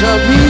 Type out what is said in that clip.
to me